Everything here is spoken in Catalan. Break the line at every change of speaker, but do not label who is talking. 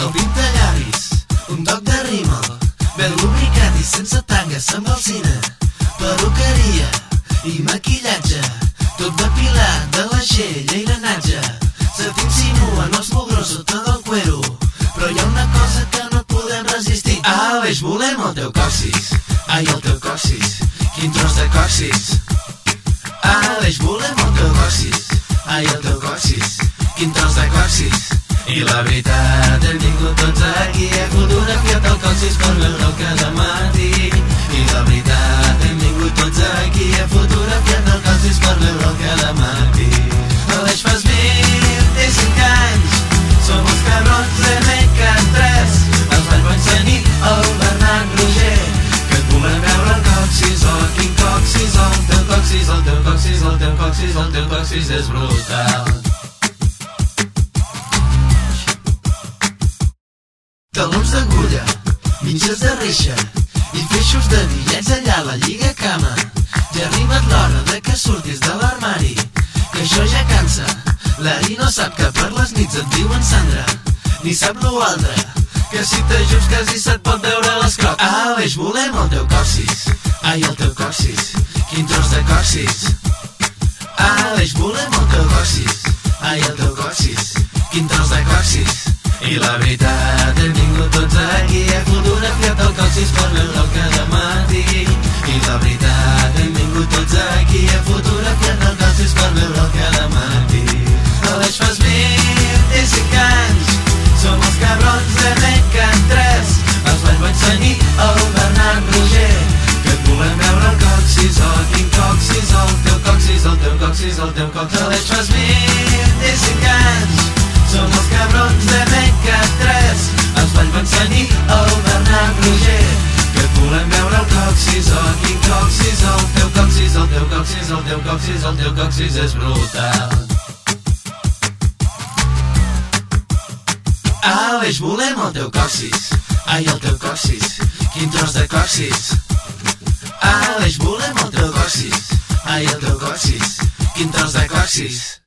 El pintallavis, un toc de rímel, ben lubricat i sense tanga, se'n va al cine. Peruqueria i maquillatge, tot depilat de la xella i l'anatge. Se t'insinuen els mugrons sota del cuero, però hi ha una cosa que no podem resistir. Aleix, volem el teu cossis, ai, el teu cossis, quin tros de cossis. Aleix, volem el teu cossis, ai, el teu cossis, quin tros de cossis. I la veritat, hem vingut tots aquí, he fotografiat el cossis per veure el cada matí. I la veritat, hem vingut tots aquí, he fotografiat el cossis per veure el cada matí. Aleix, fas 25 anys, som els cabrons de Meca3, els van ensenyar el Bernat Roger, que et volem veure el coxis, oh, quin coxis, oh, el teu coxis, el teu coxis, el teu coxis, el teu coxis és brutal. Talons d'agulla, mitges de reixa i feixos de bitllets allà a la lliga cama. Ja ha arribat l'hora de que surtis de l'armari, que això ja cansa. L'Ari no sap que per les nits et diuen Sandra, ni sap lo altre, que si t'ajuts quasi se't pot veure les crocs. Aleix, volem el teu cossis, ai el teu cossis, quin tros de cossis. Aleix, volem el teu cossis, ai el teu cossis, quin tros de cossis. I la veritat, hem cossis per veure el cada matí. I la veritat, hem vingut tots aquí, he fotografiat el cossis per veure el cada matí. Aleix, fas 25 anys, som els cabrons de Mecan 3, els vaig ensenyar el Bernat Roger, que et volem veure el coxis, oh, quin coxis, el teu coxis, el teu coxis, el teu coxis. Aleix, fas 25 coxis, el teu coxis, el teu coxis, és brutal. Aleix, volem el teu coxis Ai, el teu coxis, quin tros de coxis Aleix, volem el teu coxis Ai, el teu coxis, quin tros de coxis